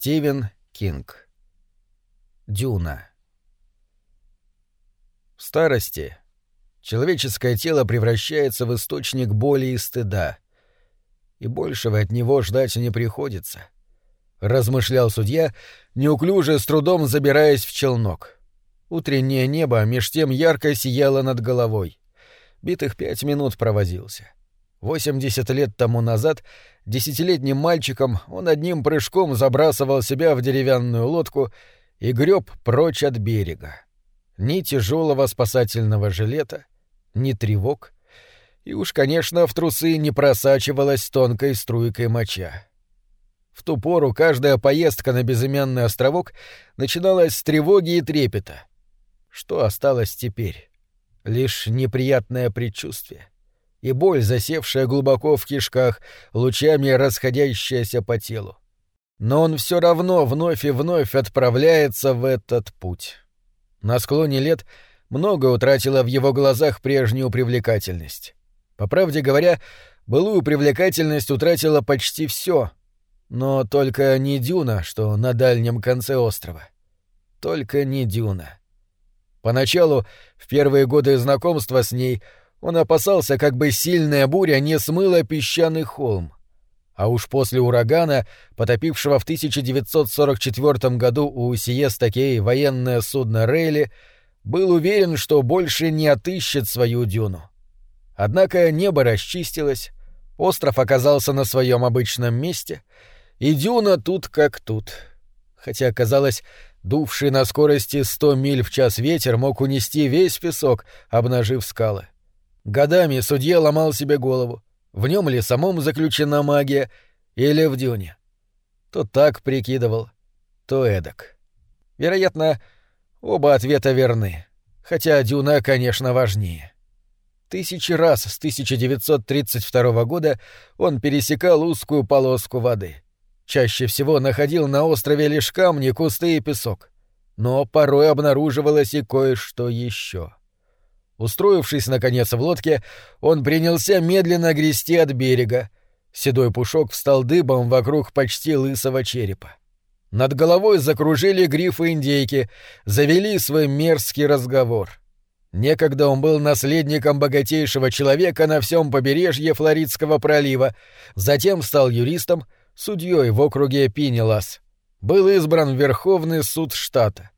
Стивен Кинг. Дюна. В старости человеческое тело превращается в источник боли и стыда, и большего от него ждать не приходится, — размышлял судья, неуклюже с трудом забираясь в челнок. Утреннее небо меж тем ярко сияло над головой. Битых пять минут провозился. Восемьдесят лет тому назад десятилетним мальчиком он одним прыжком забрасывал себя в деревянную лодку и греб прочь от берега. Ни тяжелого спасательного жилета, ни тревог, и уж, конечно, в трусы не просачивалась тонкой струйкой моча. В ту пору каждая поездка на безымянный островок начиналась с тревоги и трепета. Что осталось теперь? Лишь неприятное предчувствие — и боль, засевшая глубоко в кишках, лучами расходящаяся по телу. Но он все равно вновь и вновь отправляется в этот путь. На склоне лет много утратило в его глазах прежнюю привлекательность. По правде говоря, былую привлекательность утратила почти все, но только не дюна, что на дальнем конце острова. Только не дюна. Поначалу, в первые годы знакомства с ней, он опасался, как бы сильная буря не смыла песчаный холм. А уж после урагана, потопившего в 1944 году у Сиестакей военное судно Рейли, был уверен, что больше не отыщет свою дюну. Однако небо расчистилось, остров оказался на своем обычном месте, и дюна тут как тут. Хотя, казалось, дувший на скорости 100 миль в час ветер мог унести весь песок, обнажив скалы. Годами судья ломал себе голову, в нем ли самом заключена магия или в дюне. То так прикидывал, то эдак. Вероятно, оба ответа верны, хотя дюна, конечно, важнее. Тысячи раз с 1932 года он пересекал узкую полоску воды. Чаще всего находил на острове лишь камни, кусты и песок. Но порой обнаруживалось и кое-что еще. Устроившись, наконец, в лодке, он принялся медленно грести от берега. Седой пушок встал дыбом вокруг почти лысого черепа. Над головой закружили грифы индейки, завели свой мерзкий разговор. Некогда он был наследником богатейшего человека на всем побережье Флоридского пролива, затем стал юристом, судьей в округе Пинелас. Был избран Верховный суд штата.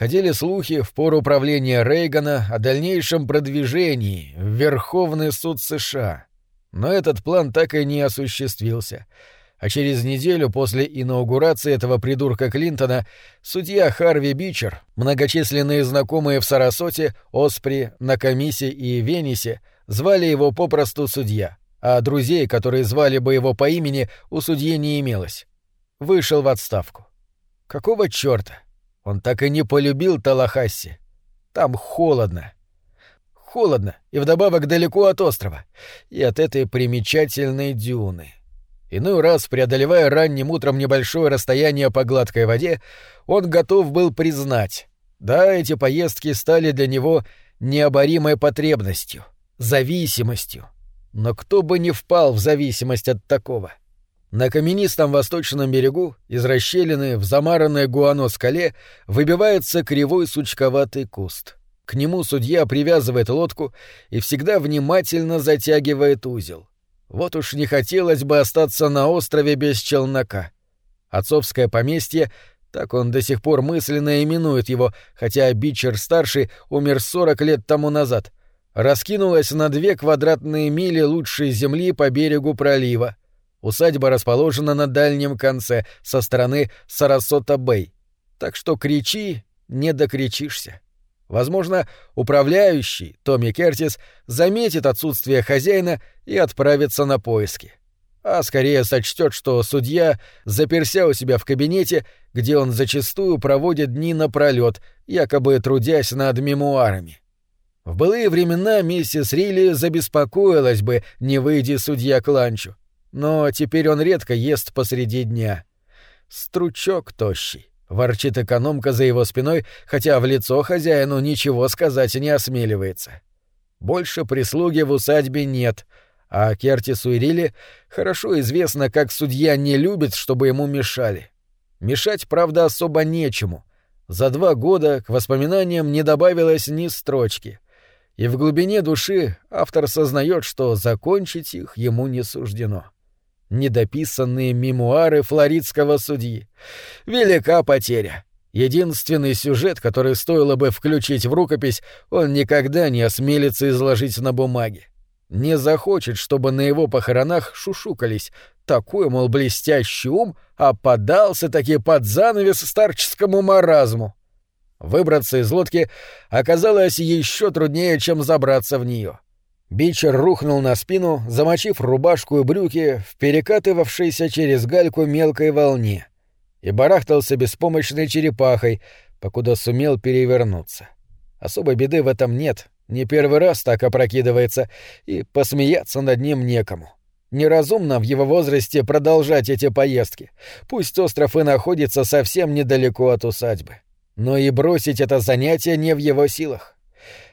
Ходили слухи в пору правления Рейгана о дальнейшем продвижении в Верховный суд США. Но этот план так и не осуществился. А через неделю после инаугурации этого придурка Клинтона судья Харви Бичер, многочисленные знакомые в Сарасоте, Оспри, Накамисе и Венисе, звали его попросту судья, а друзей, которые звали бы его по имени, у судьи не имелось. Вышел в отставку. Какого чёрта? Он так и не полюбил Талахасси. Там холодно. Холодно, и вдобавок далеко от острова, и от этой примечательной дюны. Иной раз, преодолевая ранним утром небольшое расстояние по гладкой воде, он готов был признать, да, эти поездки стали для него необоримой потребностью, зависимостью. Но кто бы не впал в зависимость от такого? На каменистом восточном берегу, из расщелины в замаранной гуано-скале, выбивается кривой сучковатый куст. К нему судья привязывает лодку и всегда внимательно затягивает узел. Вот уж не хотелось бы остаться на острове без челнока. Отцовское поместье, так он до сих пор мысленно именует его, хотя Бичер-старший умер сорок лет тому назад, раскинулось на две квадратные мили лучшей земли по берегу пролива, Усадьба расположена на дальнем конце, со стороны Сарасота-Бэй. Так что кричи, не докричишься. Возможно, управляющий, Томми Кертис, заметит отсутствие хозяина и отправится на поиски. А скорее сочтет, что судья заперся у себя в кабинете, где он зачастую проводит дни напролет, якобы трудясь над мемуарами. В былые времена миссис Рилли забеспокоилась бы, не выйди судья к ланчу. Но теперь он редко ест посреди дня. Стручок тощий. Ворчит экономка за его спиной, хотя в лицо хозяину ничего сказать не осмеливается. Больше прислуги в усадьбе нет, а Кертису и Рилли хорошо известно, как судья не любит, чтобы ему мешали. Мешать, правда, особо нечему. За два года к воспоминаниям не добавилось ни строчки. И в глубине души автор сознает, что закончить их ему не суждено. Недописанные мемуары флоридского судьи. Велика потеря. Единственный сюжет, который стоило бы включить в рукопись, он никогда не осмелится изложить на бумаге. Не захочет, чтобы на его похоронах шушукались. Такой, мол, блестящий ум, а подался-таки под занавес старческому маразму. Выбраться из лодки оказалось еще труднее, чем забраться в нее. Бичер рухнул на спину, замочив рубашку и брюки в перекатывавшейся через гальку мелкой волне и барахтался беспомощной черепахой, покуда сумел перевернуться. Особой беды в этом нет, не первый раз так опрокидывается, и посмеяться над ним некому. Неразумно в его возрасте продолжать эти поездки. Пусть остров и находится совсем недалеко от усадьбы. Но и бросить это занятие не в его силах.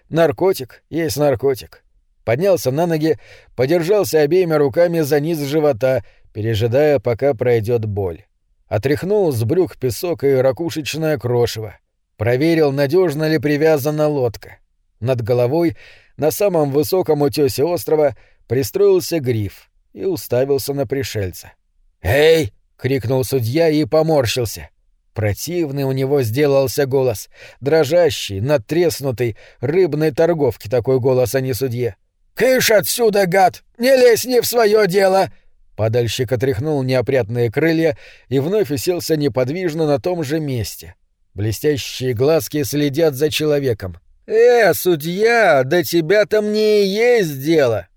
Наркотик есть наркотик. Поднялся на ноги, подержался обеими руками за низ живота, пережидая, пока пройдет боль. Отряхнул с брюк песок и ракушечное крошево. Проверил, надежно ли привязана лодка. Над головой, на самом высоком утёсе острова, пристроился гриф и уставился на пришельца. «Эй!» — крикнул судья и поморщился. Противный у него сделался голос, дрожащий, надтреснутый, рыбной торговки такой голос, а не судье. «Кыш отсюда, гад! Не лезь не в свое дело!» Падальщик отряхнул неопрятные крылья и вновь уселся неподвижно на том же месте. Блестящие глазки следят за человеком. «Э, судья, до тебя-то мне и есть дело!»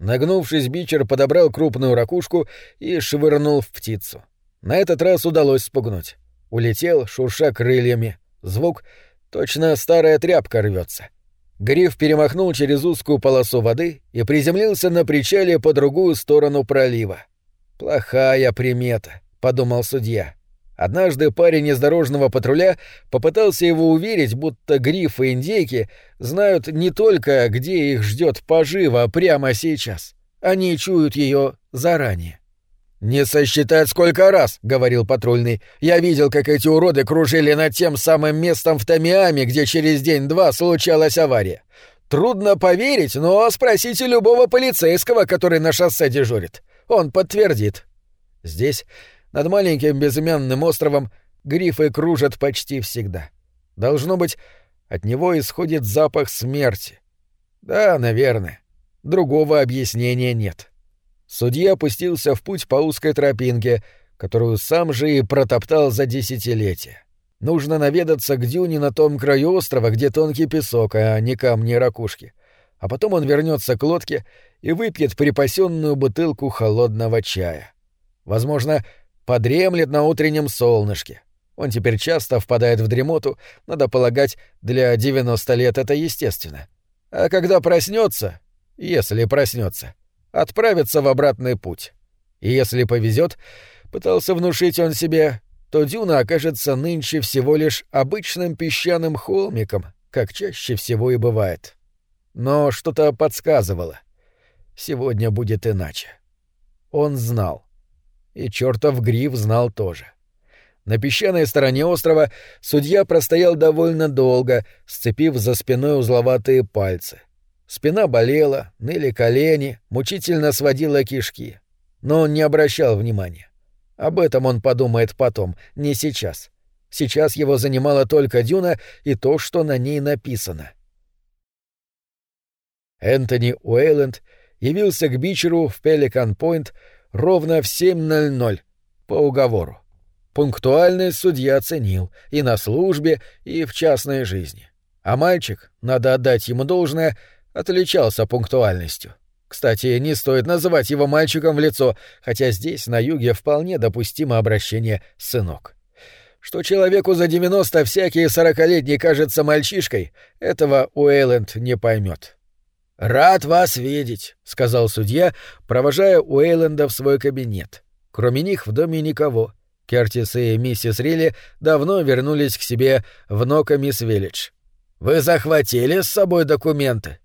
Нагнувшись, Бичер подобрал крупную ракушку и швырнул в птицу. На этот раз удалось спугнуть. Улетел, шурша крыльями. Звук — точно старая тряпка рвется. Гриф перемахнул через узкую полосу воды и приземлился на причале по другую сторону пролива. «Плохая примета», — подумал судья. Однажды парень из дорожного патруля попытался его уверить, будто грифы и индейки знают не только, где их ждет пожива прямо сейчас. Они чуют ее заранее. «Не сосчитать сколько раз», — говорил патрульный. «Я видел, как эти уроды кружили над тем самым местом в Томиаме, где через день-два случалась авария. Трудно поверить, но спросите любого полицейского, который на шоссе дежурит. Он подтвердит». Здесь, над маленьким безымянным островом, грифы кружат почти всегда. Должно быть, от него исходит запах смерти. Да, наверное. Другого объяснения нет. — Судья опустился в путь по узкой тропинке, которую сам же и протоптал за десятилетия. Нужно наведаться к дюне на том краю острова, где тонкий песок, а не камни и ракушки. А потом он вернется к лодке и выпьет припасенную бутылку холодного чая. Возможно, подремлет на утреннем солнышке. Он теперь часто впадает в дремоту, надо полагать, для 90 лет это естественно. А когда проснется, если проснется, отправиться в обратный путь. И если повезет, пытался внушить он себе, то дюна окажется нынче всего лишь обычным песчаным холмиком, как чаще всего и бывает. Но что-то подсказывало. Сегодня будет иначе. Он знал. И чертов гриф знал тоже. На песчаной стороне острова судья простоял довольно долго, сцепив за спиной узловатые пальцы — Спина болела, ныли колени, мучительно сводила кишки. Но он не обращал внимания. Об этом он подумает потом, не сейчас. Сейчас его занимала только дюна и то, что на ней написано. Энтони Уэйленд явился к Бичеру в Пеликан-Пойнт ровно в 7.00 по уговору. Пунктуальность судья оценил и на службе, и в частной жизни. А мальчик, надо отдать ему должное, отличался пунктуальностью. Кстати, не стоит называть его мальчиком в лицо, хотя здесь, на юге, вполне допустимо обращение «сынок». Что человеку за 90 всякий сорокалетний кажется мальчишкой, этого Уэйленд не поймет. «Рад вас видеть», — сказал судья, провожая Уэйленда в свой кабинет. Кроме них в доме никого. Кертис и миссис Рилли давно вернулись к себе в Мисс Виллидж. «Вы захватили с собой документы?»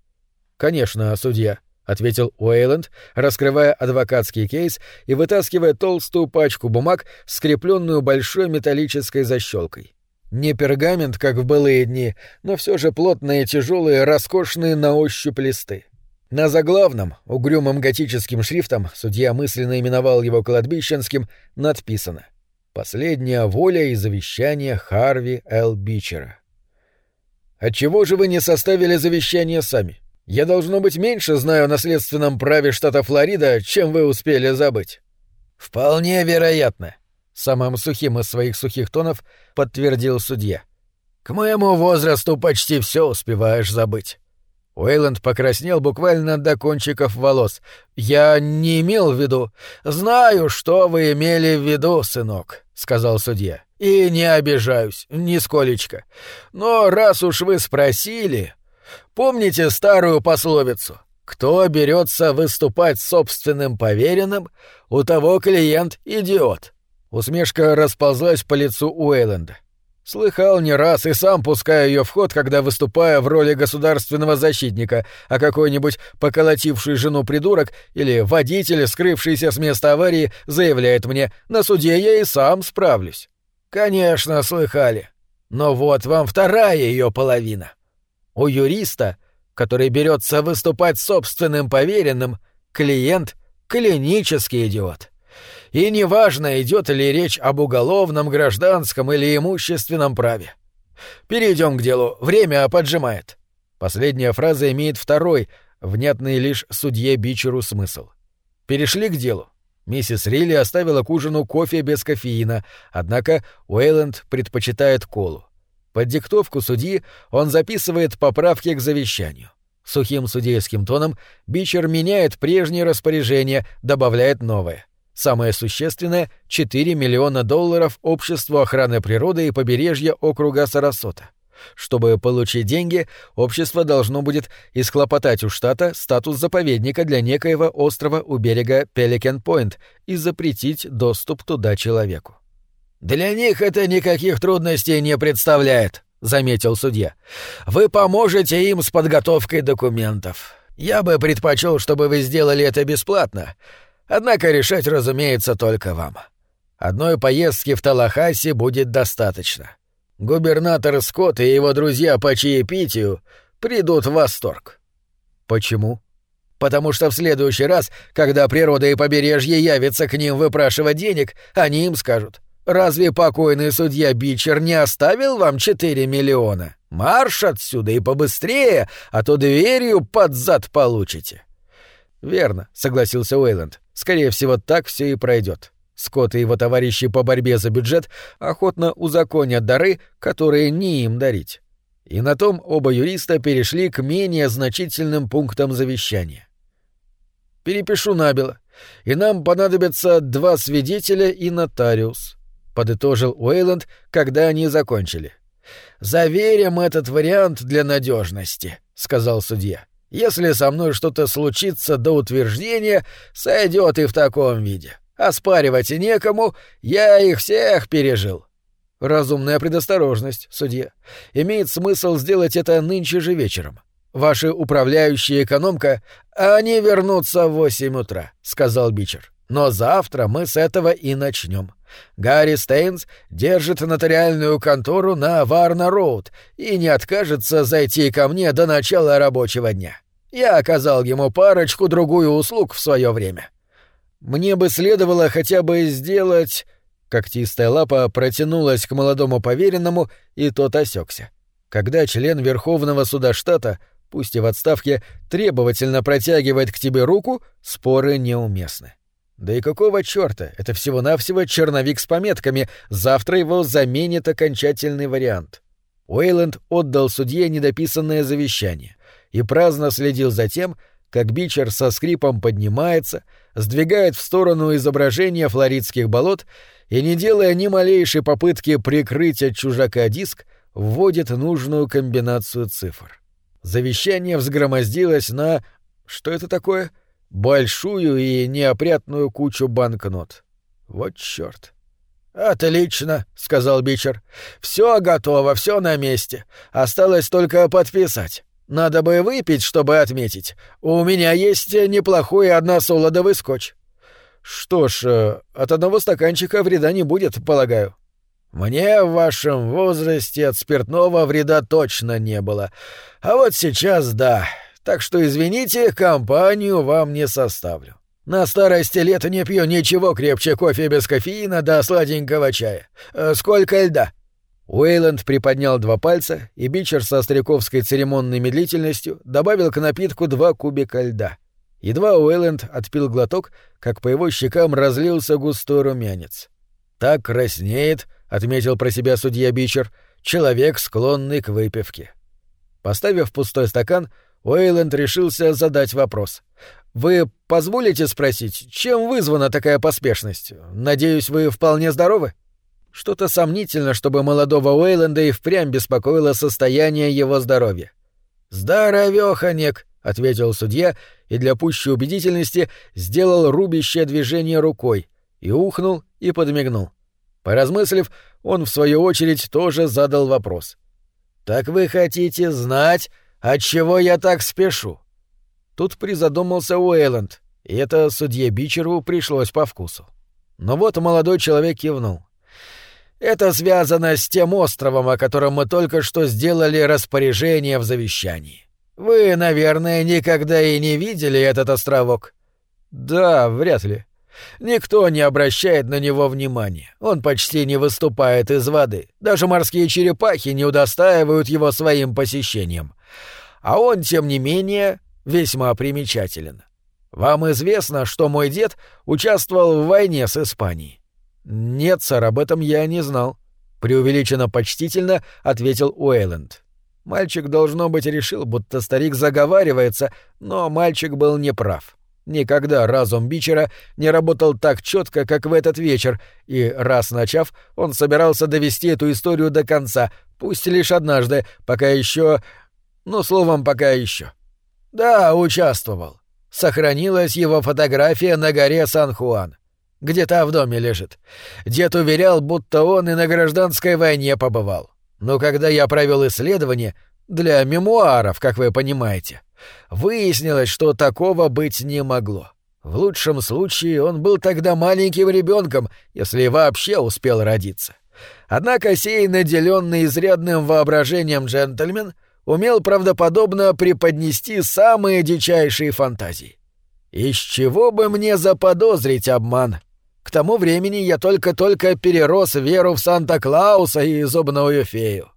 «Конечно, судья», — ответил Уэйленд, раскрывая адвокатский кейс и вытаскивая толстую пачку бумаг, скрепленную большой металлической защелкой. Не пергамент, как в былые дни, но все же плотные, тяжелые, роскошные на ощупь листы. На заглавном, угрюмым готическим шрифтом, судья мысленно именовал его кладбищенским, надписано «Последняя воля и завещание Харви Л. Бичера». «Отчего же вы не составили завещание сами? Я, должно быть, меньше знаю о наследственном праве штата Флорида, чем вы успели забыть». «Вполне вероятно», — самым сухим из своих сухих тонов подтвердил судья. «К моему возрасту почти все успеваешь забыть». Уэйланд покраснел буквально до кончиков волос. «Я не имел в виду...» «Знаю, что вы имели в виду, сынок», — сказал судья. «И не обижаюсь, нисколечко. Но раз уж вы спросили... Помните старую пословицу? Кто берется выступать собственным поверенным, у того клиент — идиот». Усмешка расползлась по лицу Уэйленда. Слыхал не раз и сам пускаю ее в ход, когда выступаю в роли государственного защитника, а какой-нибудь поколотивший жену придурок или водитель, скрывшийся с места аварии, заявляет мне, на суде я и сам справлюсь. Конечно, слыхали. Но вот вам вторая ее половина. У юриста, который берется выступать собственным поверенным, клиент — клинический идиот. И неважно, идет ли речь об уголовном, гражданском или имущественном праве. Перейдем к делу. Время поджимает. Последняя фраза имеет второй, внятный лишь судье Бичеру смысл. Перешли к делу. Миссис Рилли оставила к ужину кофе без кофеина, однако Уэйленд предпочитает колу. Под диктовку судьи он записывает поправки к завещанию. Сухим судейским тоном Бичер меняет прежние распоряжения, добавляет новое. Самое существенное — 4 миллиона долларов Обществу охраны природы и побережья округа Сарасота. Чтобы получить деньги, общество должно будет исхлопотать у штата статус заповедника для некоего острова у берега Пеликен-Пойнт и запретить доступ туда человеку. «Для них это никаких трудностей не представляет», — заметил судья. «Вы поможете им с подготовкой документов. Я бы предпочел, чтобы вы сделали это бесплатно, Однако решать, разумеется, только вам. Одной поездки в Талахаси будет достаточно. Губернатор Скотт и его друзья по чаепитию придут в восторг. Почему? Потому что в следующий раз, когда природа и побережье явятся к ним выпрашивать денег, они им скажут, «Разве покойный судья Бичер не оставил вам 4 миллиона? Марш отсюда и побыстрее, а то дверью под зад получите». «Верно», — согласился Уэйленд. «Скорее всего, так все и пройдет. Скотт и его товарищи по борьбе за бюджет охотно узаконят дары, которые не им дарить». И на том оба юриста перешли к менее значительным пунктам завещания. «Перепишу набело, и нам понадобятся два свидетеля и нотариус», — подытожил Уэйленд, когда они закончили. «Заверим этот вариант для надежности», — сказал судья. Если со мной что-то случится до утверждения, сойдет и в таком виде. Оспаривать и некому, я их всех пережил. Разумная предосторожность, судья. Имеет смысл сделать это нынче же вечером. Ваши управляющие экономка, они вернутся в восемь утра, сказал Бичер. Но завтра мы с этого и начнем. Гарри Стейнс держит нотариальную контору на Варна-Роуд и не откажется зайти ко мне до начала рабочего дня. Я оказал ему парочку-другую услуг в свое время. Мне бы следовало хотя бы сделать... Когтистая лапа протянулась к молодому поверенному, и тот осекся. Когда член Верховного суда штата, пусть и в отставке, требовательно протягивает к тебе руку, споры неуместны. Да и какого чёрта? Это всего-навсего черновик с пометками. Завтра его заменит окончательный вариант. Уэйленд отдал судье недописанное завещание и праздно следил за тем, как Бичер со скрипом поднимается, сдвигает в сторону изображения флоридских болот и, не делая ни малейшей попытки прикрыть от чужака диск, вводит нужную комбинацию цифр. Завещание взгромоздилось на... Что это такое? Большую и неопрятную кучу банкнот. Вот чёрт. «Отлично», — сказал Бичер. «Все готово, все на месте. Осталось только подписать. Надо бы выпить, чтобы отметить. У меня есть неплохой односолодовый скотч». «Что ж, э, от одного стаканчика вреда не будет, полагаю». «Мне в вашем возрасте от спиртного вреда точно не было. А вот сейчас да. Так что, извините, компанию вам не составлю. На старости лет не пью ничего крепче кофе без кофеина да сладенького чая. Э, сколько льда?» Уэйланд приподнял два пальца, и Бичер со стариковской церемонной медлительностью добавил к напитку два кубика льда. Едва Уэйланд отпил глоток, как по его щекам разлился густой румянец. «Так краснеет», — отметил про себя судья Бичер, — «человек, склонный к выпивке». Поставив пустой стакан, Уэйленд решился задать вопрос. «Вы позволите спросить, чем вызвана такая поспешность? Надеюсь, вы вполне здоровы?» Что-то сомнительно, чтобы молодого Уэйленда и впрямь беспокоило состояние его здоровья. «Здоровёхонек», — ответил судья и для пущей убедительности сделал рубящее движение рукой и ухнул и подмигнул. Поразмыслив, он в свою очередь тоже задал вопрос. «Так вы хотите знать, от чего я так спешу?» Тут призадумался Уэйланд, и это судье Бичеру пришлось по вкусу. Но вот молодой человек кивнул. Это связано с тем островом, о котором мы только что сделали распоряжение в завещании. Вы, наверное, никогда и не видели этот островок. Да, вряд ли. Никто не обращает на него внимания. Он почти не выступает из воды. Даже морские черепахи не удостаивают его своим посещением. А он, тем не менее, весьма примечателен. Вам известно, что мой дед участвовал в войне с Испанией. «Нет, сэр, об этом я не знал», — преувеличенно почтительно ответил Уэйленд. Мальчик, должно быть, решил, будто старик заговаривается, но мальчик был неправ. Никогда разум Бичера не работал так четко, как в этот вечер, и, раз начав, он собирался довести эту историю до конца, пусть лишь однажды, пока еще... Ну, словом, пока еще. Да, участвовал. Сохранилась его фотография на горе Сан-Хуан. Где-то в доме лежит. Дед уверял, будто он и на гражданской войне побывал. Но когда я провел исследование, для мемуаров, как вы понимаете, выяснилось, что такого быть не могло. В лучшем случае он был тогда маленьким ребенком, если вообще успел родиться. Однако сей наделенный изрядным воображением джентльмен умел правдоподобно преподнести самые дичайшие фантазии. Из чего бы мне заподозрить обман? К тому времени я только-только перерос веру в Санта-Клауса и зубную фею.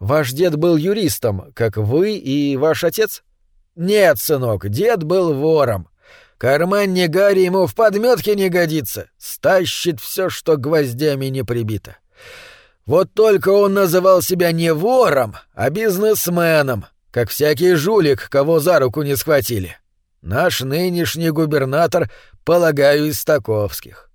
Ваш дед был юристом, как вы и ваш отец? Нет, сынок, дед был вором. Карман не Гарри ему в подметке не годится. Стащит все, что гвоздями не прибито. Вот только он называл себя не вором, а бизнесменом, как всякий жулик, кого за руку не схватили. Наш нынешний губернатор, полагаю, из таковских.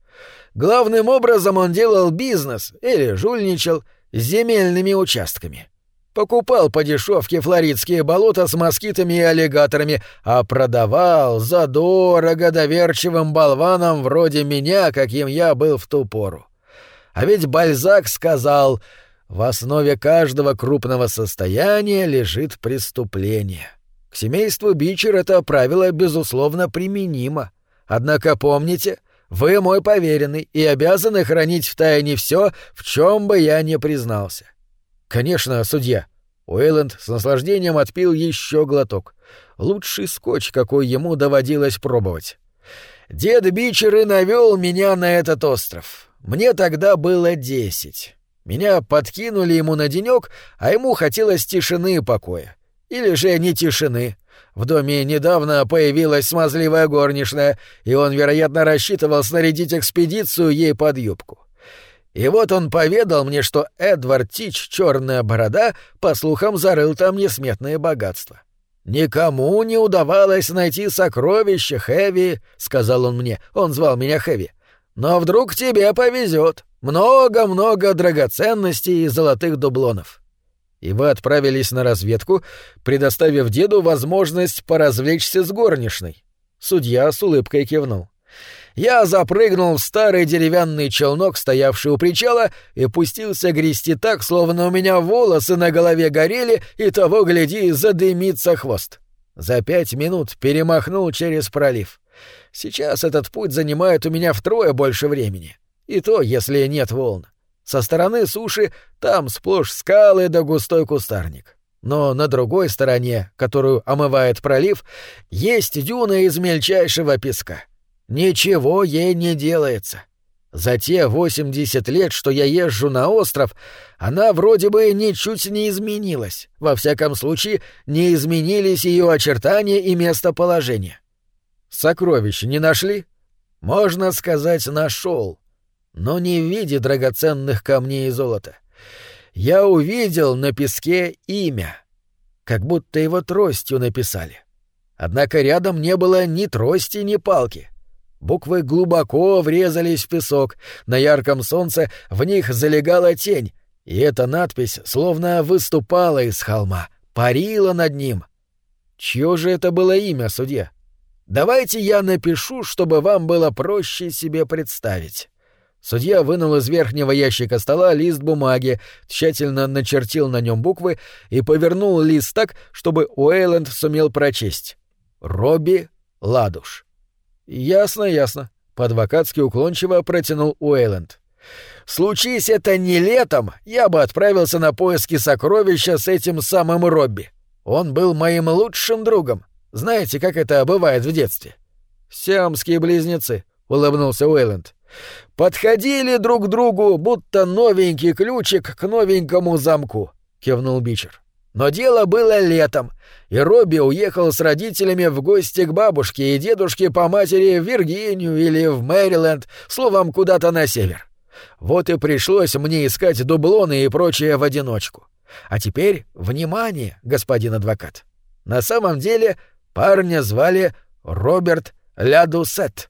Главным образом он делал бизнес или жульничал с земельными участками. Покупал по дешевке флоридские болота с москитами и аллигаторами, а продавал задорого доверчивым болванам вроде меня, каким я был в ту пору. А ведь Бальзак сказал, в основе каждого крупного состояния лежит преступление. К семейству Бичер это правило, безусловно, применимо. Однако помните, вы мой поверенный и обязаны хранить в тайне все, в чем бы я не признался. Конечно, судья. Уэйленд с наслаждением отпил еще глоток. Лучший скотч, какой ему доводилось пробовать. Дед Бичер и навел меня на этот остров. Мне тогда было десять. Меня подкинули ему на денек, а ему хотелось тишины и покоя. Или же не тишины. В доме недавно появилась смазливая горничная, и он, вероятно, рассчитывал снарядить экспедицию ей под юбку. И вот он поведал мне, что Эдвард Тич, черная борода, по слухам, зарыл там несметные богатства. «Никому не удавалось найти сокровища, Хэви», — сказал он мне, он звал меня Хэви. «Но вдруг тебе повезет. Много-много драгоценностей и золотых дублонов» и вы отправились на разведку, предоставив деду возможность поразвлечься с горничной. Судья с улыбкой кивнул. Я запрыгнул в старый деревянный челнок, стоявший у причала, и пустился грести так, словно у меня волосы на голове горели, и того, гляди, задымится хвост. За пять минут перемахнул через пролив. Сейчас этот путь занимает у меня втрое больше времени. И то, если нет волн. Со стороны суши там сплошь скалы да густой кустарник. Но на другой стороне, которую омывает пролив, есть дюна из мельчайшего песка. Ничего ей не делается. За те 80 лет, что я езжу на остров, она вроде бы ничуть не изменилась. Во всяком случае, не изменились ее очертания и местоположение. Сокровища не нашли? Можно сказать, нашел, но не в виде драгоценных камней и золота. Я увидел на песке имя, как будто его тростью написали. Однако рядом не было ни трости, ни палки. Буквы глубоко врезались в песок, на ярком солнце в них залегала тень, и эта надпись словно выступала из холма, парила над ним. Чье же это было имя, судья? Давайте я напишу, чтобы вам было проще себе представить. Судья вынул из верхнего ящика стола лист бумаги, тщательно начертил на нем буквы и повернул лист так, чтобы Уэйленд сумел прочесть. «Робби Ладуш». «Ясно, ясно», — по-адвокатски уклончиво протянул Уэйленд. «Случись это не летом, я бы отправился на поиски сокровища с этим самым Робби. Он был моим лучшим другом. Знаете, как это бывает в детстве?» «Сиамские близнецы», — улыбнулся Уэйленд. «Подходили друг к другу, будто новенький ключик к новенькому замку», — кивнул Бичер. Но дело было летом, и Робби уехал с родителями в гости к бабушке и дедушке по матери в Виргинию или в Мэриленд, словом, куда-то на север. Вот и пришлось мне искать дублоны и прочее в одиночку. А теперь, внимание, господин адвокат. На самом деле парня звали Роберт Лядусет.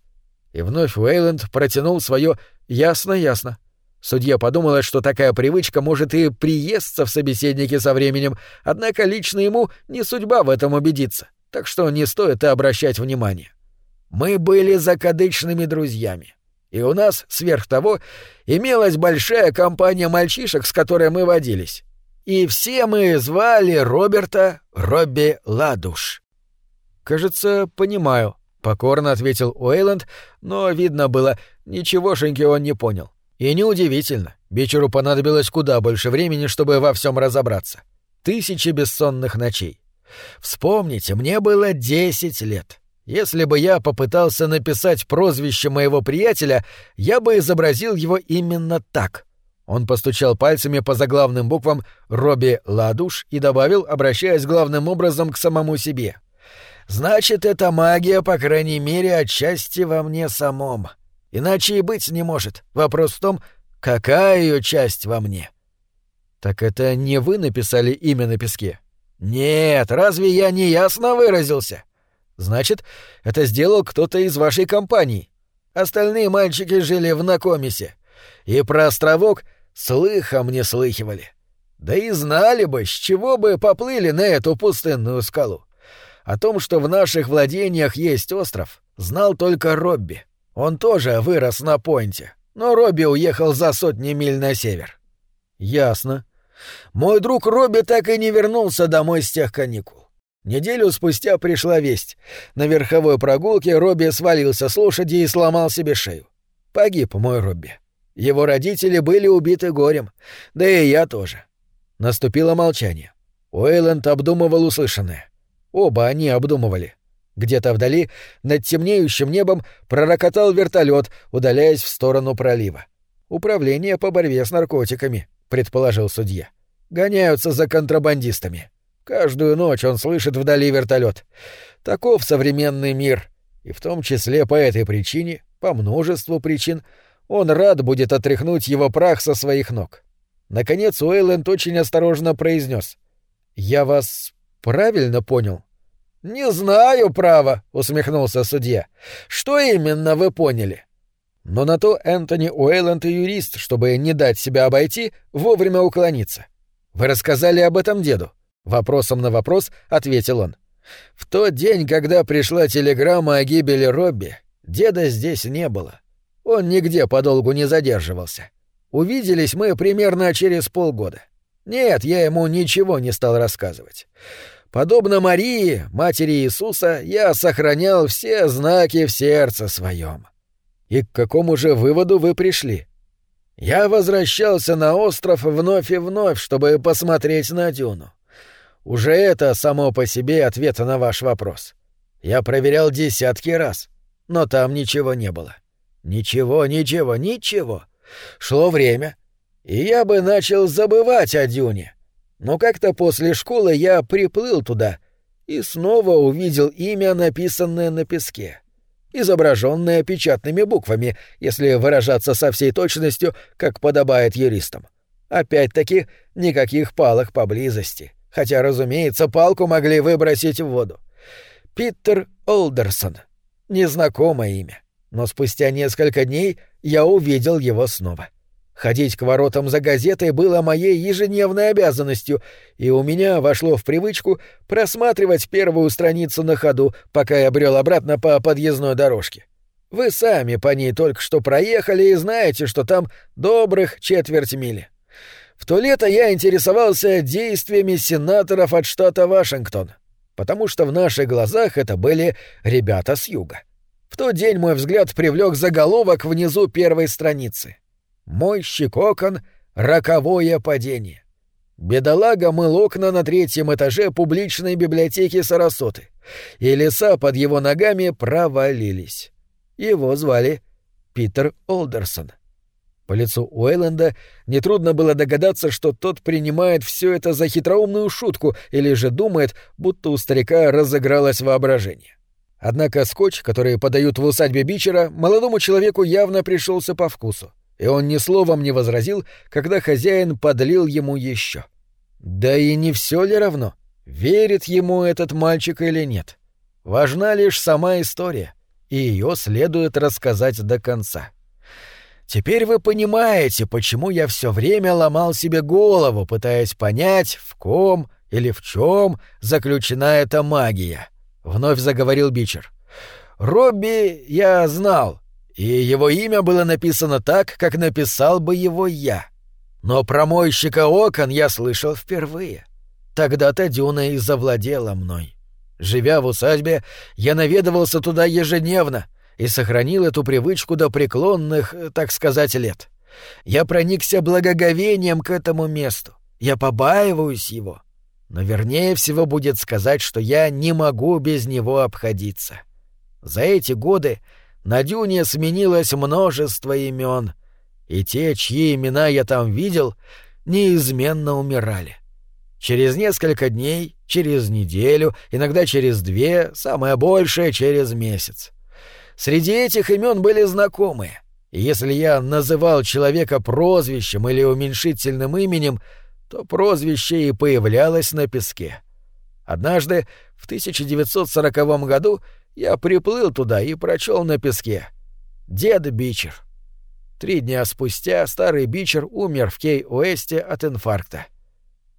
И вновь Уэйленд протянул свое «ясно-ясно». Судья подумала, что такая привычка может и приесться в собеседнике со временем, однако лично ему не судьба в этом убедиться, так что не стоит и обращать внимания. Мы были закадычными друзьями. И у нас, сверх того, имелась большая компания мальчишек, с которой мы водились. И все мы звали Роберта Робби Ладуш. «Кажется, понимаю», — покорно ответил Уэйланд, но, видно было, ничегошеньки он не понял. И неудивительно, Бичеру понадобилось куда больше времени, чтобы во всем разобраться. Тысячи бессонных ночей. Вспомните, мне было десять лет. Если бы я попытался написать прозвище моего приятеля, я бы изобразил его именно так. Он постучал пальцами по заглавным буквам «Робби Ладуш» и добавил, обращаясь главным образом к самому себе. «Значит, эта магия, по крайней мере, отчасти во мне самом. Иначе и быть не может. Вопрос в том, какая ее часть во мне. Так это не вы написали имя на песке? Нет, разве я не ясно выразился? Значит, это сделал кто-то из вашей компании. Остальные мальчики жили в Накомисе. И про островок слыхом не слыхивали. Да и знали бы, с чего бы поплыли на эту пустынную скалу. О том, что в наших владениях есть остров, знал только Робби. Он тоже вырос на Пойнте, но Робби уехал за сотни миль на север. Ясно. Мой друг Робби так и не вернулся домой с тех каникул. Неделю спустя пришла весть. На верховой прогулке Робби свалился с лошади и сломал себе шею. Погиб мой Робби. Его родители были убиты горем, да и я тоже. Наступило молчание. Уэйленд обдумывал услышанное. Оба они обдумывали. Где-то вдали, над темнеющим небом, пророкотал вертолет, удаляясь в сторону пролива. «Управление по борьбе с наркотиками», — предположил судья. «Гоняются за контрабандистами. Каждую ночь он слышит вдали вертолет. Таков современный мир. И в том числе по этой причине, по множеству причин, он рад будет отряхнуть его прах со своих ног. Наконец Уэйленд очень осторожно произнес: «Я вас правильно понял?» «Не знаю, право», — усмехнулся судья. «Что именно вы поняли?» Но на то Энтони Уэйленд и юрист, чтобы не дать себя обойти, вовремя уклониться. «Вы рассказали об этом деду?» Вопросом на вопрос ответил он. «В тот день, когда пришла телеграмма о гибели Робби, Деда здесь не было. Он нигде подолгу не задерживался. Увиделись мы примерно через полгода. Нет, я ему ничего не стал рассказывать. Подобно Марии, матери Иисуса, я сохранял все знаки в сердце своем. И к какому же выводу вы пришли? Я возвращался на остров вновь и вновь, чтобы посмотреть на дюну. Уже это само по себе ответ на ваш вопрос. Я проверял десятки раз, но там ничего не было. Ничего, ничего, ничего. Шло время, и я бы начал забывать о дюне. Но как-то после школы я приплыл туда и снова увидел имя, написанное на песке, изображенное печатными буквами, если выражаться со всей точностью, как подобает юристам. Опять-таки, никаких палок поблизости, хотя, разумеется, палку могли выбросить в воду. Питер Олдерсон. Незнакомое имя, но спустя несколько дней я увидел его снова. — Ходить к воротам за газетой было моей ежедневной обязанностью, и у меня вошло в привычку просматривать первую страницу на ходу, пока я брел обратно по подъездной дорожке. Вы сами по ней только что проехали и знаете, что там добрых четверть мили. В то лето я интересовался действиями сенаторов от штата Вашингтон, потому что в наших глазах это были ребята с юга. В тот день мой взгляд привлек заголовок внизу первой страницы — мой щекокон — роковое падение. Бедолага мыл окна на третьем этаже публичной библиотеки Сарасоты, и леса под его ногами провалились. Его звали Питер Олдерсон. По лицу Уэйленда нетрудно было догадаться, что тот принимает все это за хитроумную шутку или же думает, будто у старика разыгралось воображение. Однако скотч, который подают в усадьбе Бичера, молодому человеку явно пришелся по вкусу и он ни словом не возразил, когда хозяин подлил ему еще. Да и не все ли равно, верит ему этот мальчик или нет. Важна лишь сама история, и ее следует рассказать до конца. Теперь вы понимаете, почему я все время ломал себе голову, пытаясь понять, в ком или в чем заключена эта магия. Вновь заговорил Бичер. Робби я знал, и его имя было написано так, как написал бы его я. Но про мойщика окон я слышал впервые. Тогда-то Дюна и завладела мной. Живя в усадьбе, я наведывался туда ежедневно и сохранил эту привычку до преклонных, так сказать, лет. Я проникся благоговением к этому месту. Я побаиваюсь его. Но вернее всего будет сказать, что я не могу без него обходиться. За эти годы на дюне сменилось множество имен, и те, чьи имена я там видел, неизменно умирали. Через несколько дней, через неделю, иногда через две, самое большее через месяц. Среди этих имен были знакомые, и если я называл человека прозвищем или уменьшительным именем, то прозвище и появлялось на песке. Однажды, в 1940 году, я приплыл туда и прочел на песке. «Дед Бичер». Три дня спустя старый Бичер умер в Кей-Уэсте от инфаркта.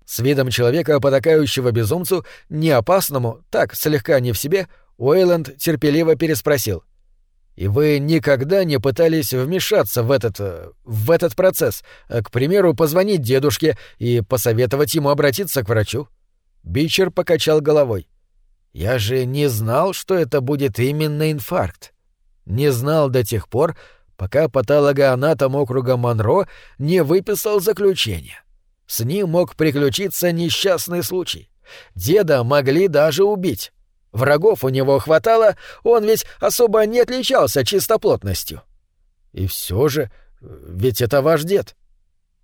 С видом человека, потакающего безумцу, не опасному, так, слегка не в себе, Уэйленд терпеливо переспросил. «И вы никогда не пытались вмешаться в этот... Э, в этот процесс, э, к примеру, позвонить дедушке и посоветовать ему обратиться к врачу?» Бичер покачал головой. Я же не знал, что это будет именно инфаркт. Не знал до тех пор, пока патологоанатом округа Монро не выписал заключение. С ним мог приключиться несчастный случай. Деда могли даже убить. Врагов у него хватало, он ведь особо не отличался чистоплотностью. И все же, ведь это ваш дед.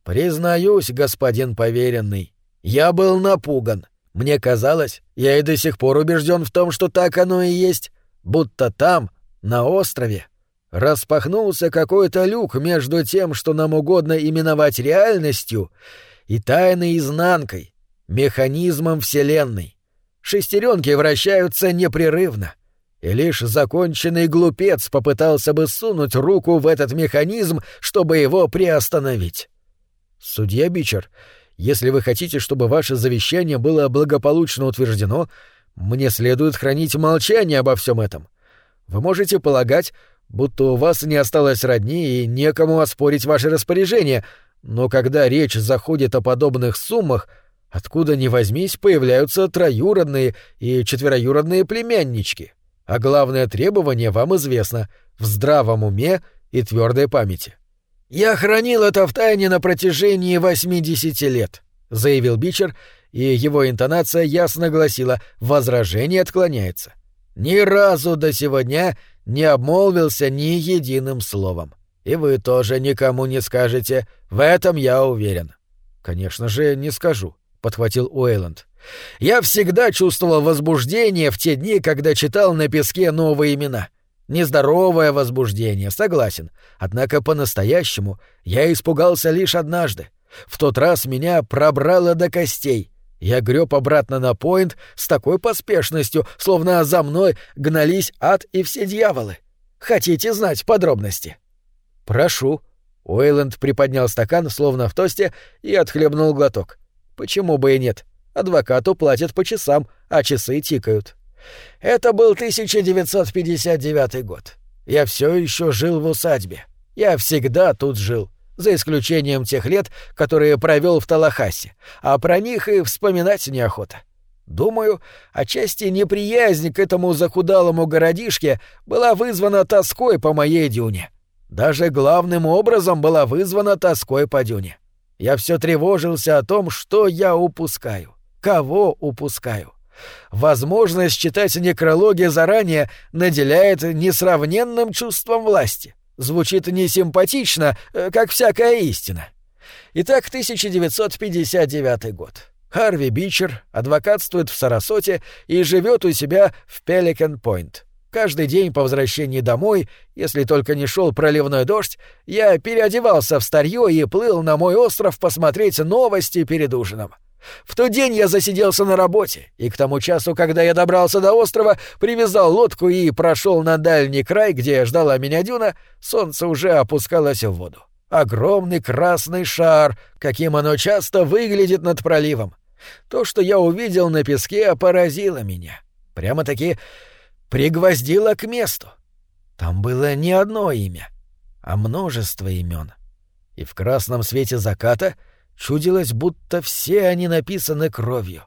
Признаюсь, господин поверенный, я был напуган. Мне казалось, я и до сих пор убежден в том, что так оно и есть, будто там, на острове, распахнулся какой-то люк между тем, что нам угодно именовать реальностью, и тайной изнанкой, механизмом Вселенной. Шестеренки вращаются непрерывно, и лишь законченный глупец попытался бы сунуть руку в этот механизм, чтобы его приостановить. Судья Бичер, если вы хотите, чтобы ваше завещание было благополучно утверждено, мне следует хранить молчание обо всем этом. Вы можете полагать, будто у вас не осталось родни и некому оспорить ваши распоряжения, но когда речь заходит о подобных суммах, откуда ни возьмись, появляются троюродные и четвероюродные племяннички. А главное требование вам известно — в здравом уме и твердой памяти. «Я хранил это в тайне на протяжении 80 лет», — заявил Бичер, и его интонация ясно гласила «возражение отклоняется». «Ни разу до сегодня не обмолвился ни единым словом. И вы тоже никому не скажете, в этом я уверен». «Конечно же, не скажу», — подхватил Уэйланд. «Я всегда чувствовал возбуждение в те дни, когда читал на песке новые имена». Нездоровое возбуждение, согласен. Однако по-настоящему я испугался лишь однажды. В тот раз меня пробрало до костей. Я греб обратно на поинт с такой поспешностью, словно за мной гнались ад и все дьяволы. Хотите знать подробности? Прошу. Уэйленд приподнял стакан, словно в тосте, и отхлебнул глоток. Почему бы и нет? Адвокату платят по часам, а часы тикают. Это был 1959 год. Я все еще жил в усадьбе. Я всегда тут жил, за исключением тех лет, которые провел в Талахасе, а про них и вспоминать неохота. Думаю, отчасти неприязнь к этому захудалому городишке была вызвана тоской по моей дюне. Даже главным образом была вызвана тоской по дюне. Я все тревожился о том, что я упускаю, кого упускаю. Возможность читать некрологи заранее наделяет несравненным чувством власти. Звучит несимпатично, э, как всякая истина. Итак, 1959 год. Харви Бичер адвокатствует в Сарасоте и живет у себя в Пеликан-Пойнт. Каждый день по возвращении домой, если только не шел проливной дождь, я переодевался в старье и плыл на мой остров посмотреть новости перед ужином. В тот день я засиделся на работе, и к тому часу, когда я добрался до острова, привязал лодку и прошел на дальний край, где ждала меня дюна, солнце уже опускалось в воду. Огромный красный шар, каким оно часто выглядит над проливом. То, что я увидел на песке, поразило меня. Прямо-таки пригвоздило к месту. Там было не одно имя, а множество имен. И в красном свете заката — Чудилось, будто все они написаны кровью.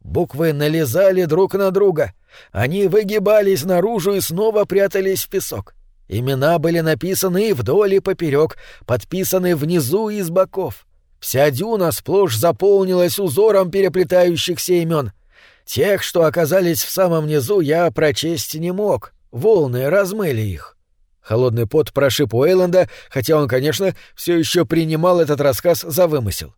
Буквы налезали друг на друга. Они выгибались наружу и снова прятались в песок. Имена были написаны и вдоль, и поперек, подписаны внизу и с боков. Вся дюна сплошь заполнилась узором переплетающихся имен. Тех, что оказались в самом низу, я прочесть не мог. Волны размыли их. Холодный пот прошиб Уэйланда, хотя он, конечно, все еще принимал этот рассказ за вымысел.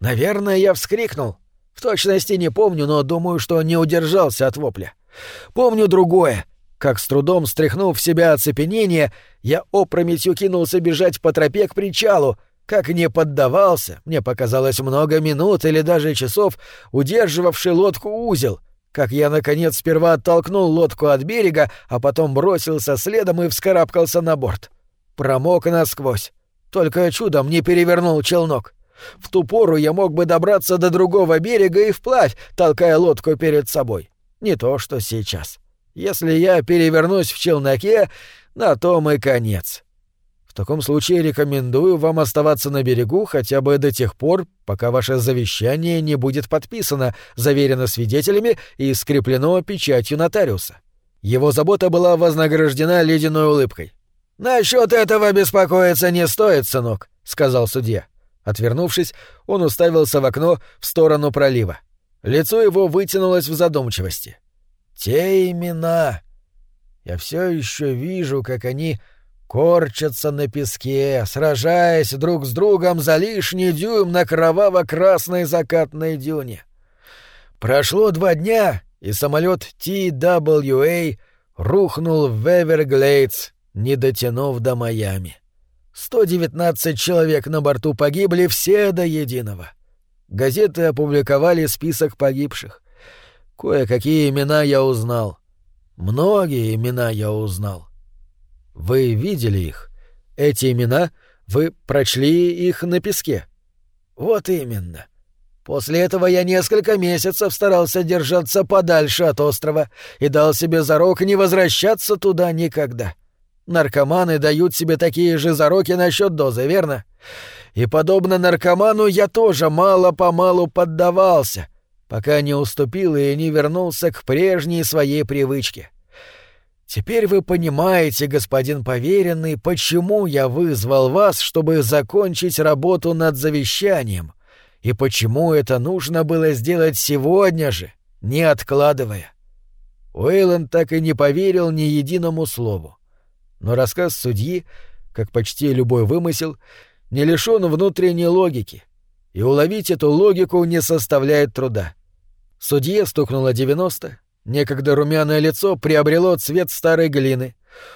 Наверное, я вскрикнул. В точности не помню, но думаю, что не удержался от вопля. Помню другое. Как с трудом стряхнув в себя оцепенение, я опрометью кинулся бежать по тропе к причалу, как не поддавался, мне показалось много минут или даже часов, удерживавший лодку узел, как я, наконец, сперва оттолкнул лодку от берега, а потом бросился следом и вскарабкался на борт. Промок насквозь. Только чудом не перевернул челнок. В ту пору я мог бы добраться до другого берега и вплавь, толкая лодку перед собой. Не то, что сейчас. Если я перевернусь в челноке, на том и конец. В таком случае рекомендую вам оставаться на берегу хотя бы до тех пор, пока ваше завещание не будет подписано, заверено свидетелями и скреплено печатью нотариуса. Его забота была вознаграждена ледяной улыбкой. «Насчёт этого беспокоиться не стоит, сынок», — сказал судья. Отвернувшись, он уставился в окно в сторону пролива. Лицо его вытянулось в задумчивости. «Те имена. Я все еще вижу, как они корчатся на песке, сражаясь друг с другом за лишний дюйм на кроваво-красной закатной дюне. Прошло два дня, и самолет TWA рухнул в Эверглейдс, не дотянув до Майами. 119 человек на борту погибли все до единого. Газеты опубликовали список погибших. Кое-какие имена я узнал. Многие имена я узнал. Вы видели их? Эти имена вы прочли их на песке. Вот именно. После этого я несколько месяцев старался держаться подальше от острова и дал себе зарок не возвращаться туда никогда. Наркоманы дают себе такие же зароки насчет дозы, верно? И подобно наркоману я тоже мало-помалу поддавался, пока не уступил и не вернулся к прежней своей привычке. Теперь вы понимаете, господин поверенный, почему я вызвал вас, чтобы закончить работу над завещанием, и почему это нужно было сделать сегодня же, не откладывая. Уэйланд так и не поверил ни единому слову. Но рассказ судьи, как почти любой вымысел, не лишен внутренней логики, и уловить эту логику не составляет труда. Судье стукнуло девяносто, некогда румяное лицо приобрело цвет старой глины,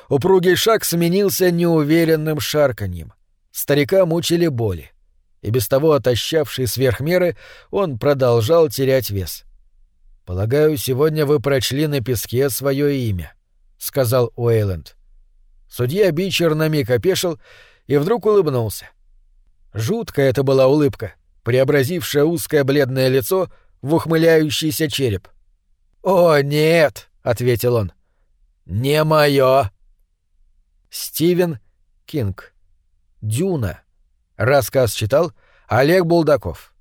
упругий шаг сменился неуверенным шарканьем. Старика мучили боли. И без того отощавший сверх меры, он продолжал терять вес. «Полагаю, сегодня вы прочли на песке свое имя», — сказал Уэйленд. Судья Бичер на миг опешил и вдруг улыбнулся. Жуткая это была улыбка, преобразившая узкое бледное лицо в ухмыляющийся череп. «О, нет!» — ответил он. «Не мое!» Стивен Кинг. «Дюна». Рассказ читал Олег Булдаков.